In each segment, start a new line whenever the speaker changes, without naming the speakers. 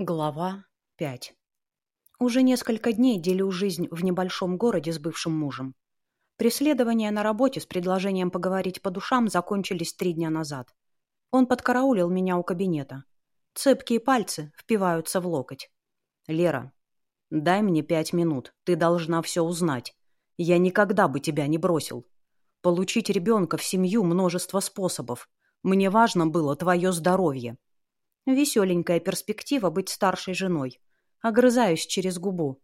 Глава 5 Уже несколько дней делю жизнь в небольшом городе с бывшим мужем. Преследования на работе с предложением поговорить по душам закончились три дня назад. Он подкараулил меня у кабинета. Цепкие пальцы впиваются в локоть. «Лера, дай мне пять минут. Ты должна все узнать. Я никогда бы тебя не бросил. Получить ребенка в семью множество способов. Мне важно было твое здоровье. Веселенькая перспектива быть старшей женой. Огрызаюсь через губу.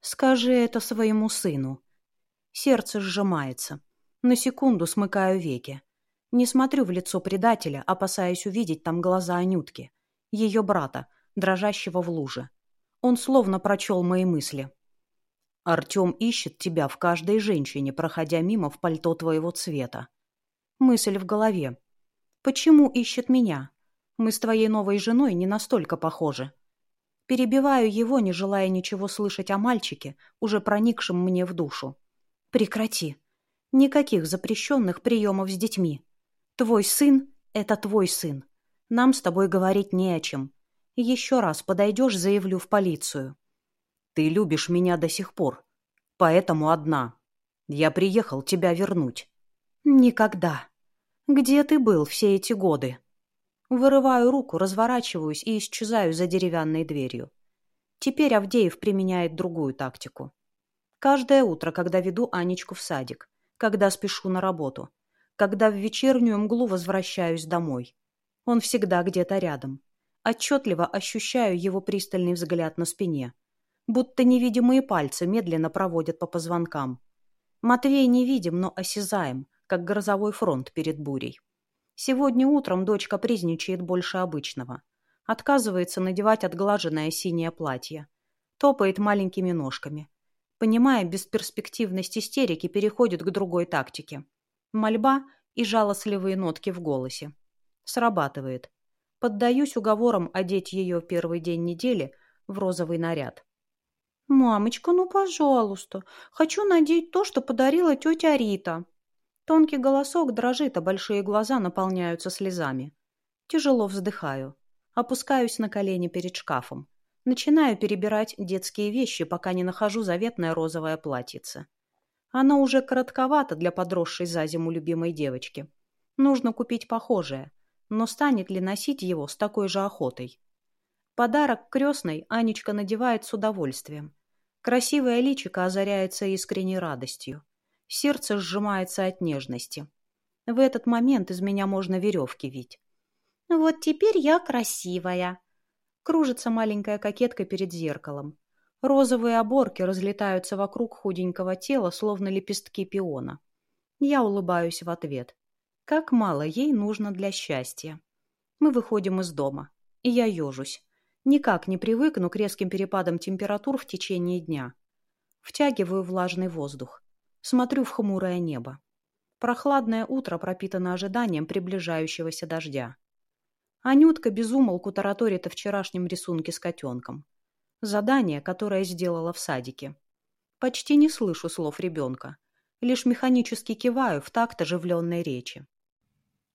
Скажи это своему сыну. Сердце сжимается. На секунду смыкаю веки. Не смотрю в лицо предателя, опасаясь увидеть там глаза Анютки. Ее брата, дрожащего в луже. Он словно прочел мои мысли. Артем ищет тебя в каждой женщине, проходя мимо в пальто твоего цвета. Мысль в голове. Почему ищет меня? Мы с твоей новой женой не настолько похожи. Перебиваю его, не желая ничего слышать о мальчике, уже проникшем мне в душу. Прекрати. Никаких запрещенных приемов с детьми. Твой сын — это твой сын. Нам с тобой говорить не о чем. Еще раз подойдешь, заявлю в полицию. Ты любишь меня до сих пор. Поэтому одна. Я приехал тебя вернуть. Никогда. Где ты был все эти годы? Вырываю руку, разворачиваюсь и исчезаю за деревянной дверью. Теперь Авдеев применяет другую тактику. Каждое утро, когда веду Анечку в садик, когда спешу на работу, когда в вечернюю мглу возвращаюсь домой. Он всегда где-то рядом. Отчетливо ощущаю его пристальный взгляд на спине. Будто невидимые пальцы медленно проводят по позвонкам. Матвей невидим, но осязаем, как грозовой фронт перед бурей. Сегодня утром дочка капризничает больше обычного. Отказывается надевать отглаженное синее платье. Топает маленькими ножками. Понимая бесперспективность истерики, переходит к другой тактике. Мольба и жалостливые нотки в голосе. Срабатывает. Поддаюсь уговорам одеть ее в первый день недели в розовый наряд. «Мамочка, ну пожалуйста, хочу надеть то, что подарила тетя Рита», Тонкий голосок дрожит, а большие глаза наполняются слезами. Тяжело вздыхаю. Опускаюсь на колени перед шкафом. Начинаю перебирать детские вещи, пока не нахожу заветное розовое платьице. Оно уже коротковато для подросшей за зиму любимой девочки. Нужно купить похожее. Но станет ли носить его с такой же охотой? Подарок крестной Анечка надевает с удовольствием. Красивое личико озаряется искренней радостью. Сердце сжимается от нежности. В этот момент из меня можно веревки вить. «Вот теперь я красивая!» Кружится маленькая кокетка перед зеркалом. Розовые оборки разлетаются вокруг худенького тела, словно лепестки пиона. Я улыбаюсь в ответ. Как мало ей нужно для счастья. Мы выходим из дома, и я ежусь. Никак не привыкну к резким перепадам температур в течение дня. Втягиваю влажный воздух. Смотрю в хмурое небо. Прохладное утро пропитано ожиданием приближающегося дождя. Анютка безумолку тараторит о вчерашнем рисунке с котенком. Задание, которое сделала в садике. Почти не слышу слов ребенка. Лишь механически киваю в такт оживленной речи.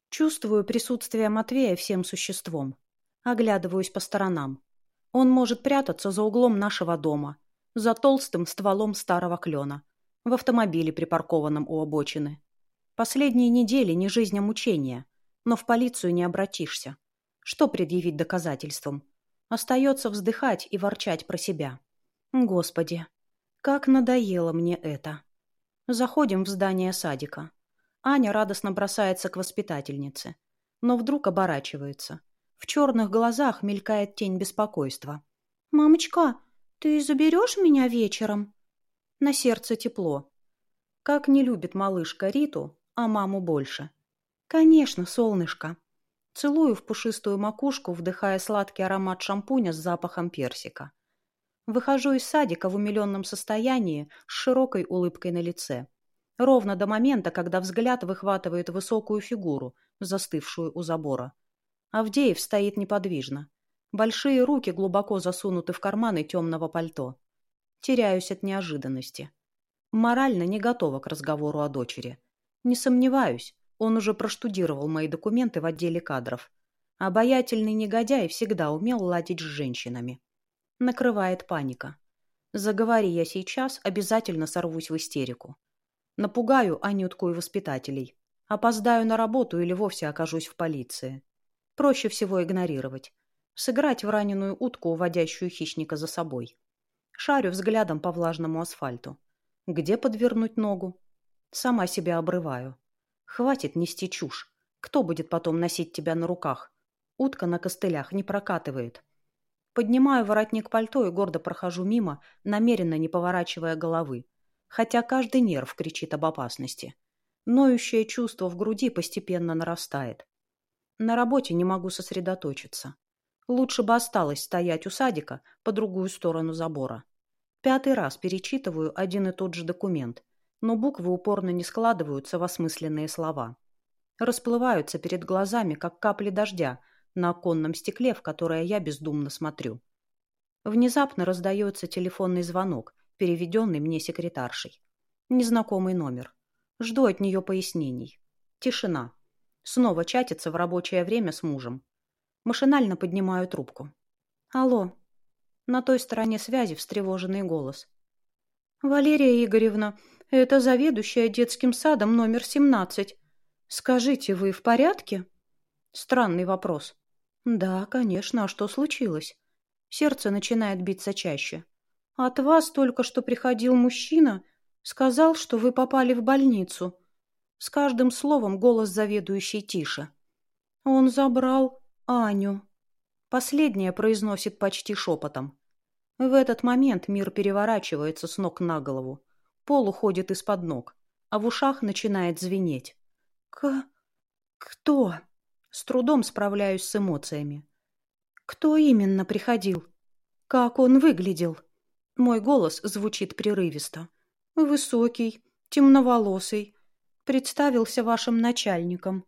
Чувствую присутствие Матвея всем существом. Оглядываюсь по сторонам. Он может прятаться за углом нашего дома, за толстым стволом старого клена, в автомобиле, припаркованном у обочины. Последние недели не жизнь, а мучение. Но в полицию не обратишься. Что предъявить доказательством? Остается вздыхать и ворчать про себя. Господи, как надоело мне это. Заходим в здание садика. Аня радостно бросается к воспитательнице. Но вдруг оборачивается. В черных глазах мелькает тень беспокойства. «Мамочка, ты заберешь меня вечером?» На сердце тепло. Как не любит малышка Риту, а маму больше. Конечно, солнышко. Целую в пушистую макушку, вдыхая сладкий аромат шампуня с запахом персика. Выхожу из садика в умиленном состоянии с широкой улыбкой на лице. Ровно до момента, когда взгляд выхватывает высокую фигуру, застывшую у забора. Авдеев стоит неподвижно. Большие руки глубоко засунуты в карманы темного пальто. Теряюсь от неожиданности. Морально не готова к разговору о дочери. Не сомневаюсь, он уже проштудировал мои документы в отделе кадров. Обаятельный негодяй всегда умел ладить с женщинами. Накрывает паника. Заговори я сейчас, обязательно сорвусь в истерику. Напугаю Анютку и воспитателей. Опоздаю на работу или вовсе окажусь в полиции. Проще всего игнорировать. Сыграть в раненую утку, уводящую хищника за собой. Шарю взглядом по влажному асфальту. Где подвернуть ногу? Сама себя обрываю. Хватит нести чушь. Кто будет потом носить тебя на руках? Утка на костылях не прокатывает. Поднимаю воротник пальто и гордо прохожу мимо, намеренно не поворачивая головы. Хотя каждый нерв кричит об опасности. Ноющее чувство в груди постепенно нарастает. На работе не могу сосредоточиться. Лучше бы осталось стоять у садика по другую сторону забора. Пятый раз перечитываю один и тот же документ, но буквы упорно не складываются в осмысленные слова. Расплываются перед глазами, как капли дождя, на оконном стекле, в которое я бездумно смотрю. Внезапно раздается телефонный звонок, переведенный мне секретаршей. Незнакомый номер. Жду от нее пояснений. Тишина. Снова чатится в рабочее время с мужем. Машинально поднимаю трубку. «Алло». На той стороне связи встревоженный голос. «Валерия Игоревна, это заведующая детским садом номер 17. Скажите, вы в порядке?» Странный вопрос. «Да, конечно. А что случилось?» Сердце начинает биться чаще. «От вас только что приходил мужчина, сказал, что вы попали в больницу». С каждым словом голос заведующей тише. «Он забрал Аню». Последнее произносит почти шепотом. В этот момент мир переворачивается с ног на голову. Пол уходит из-под ног, а в ушах начинает звенеть. «К... кто?» С трудом справляюсь с эмоциями. Кто именно приходил? Как он выглядел? Мой голос звучит прерывисто. Высокий, темноволосый. Представился вашим начальником.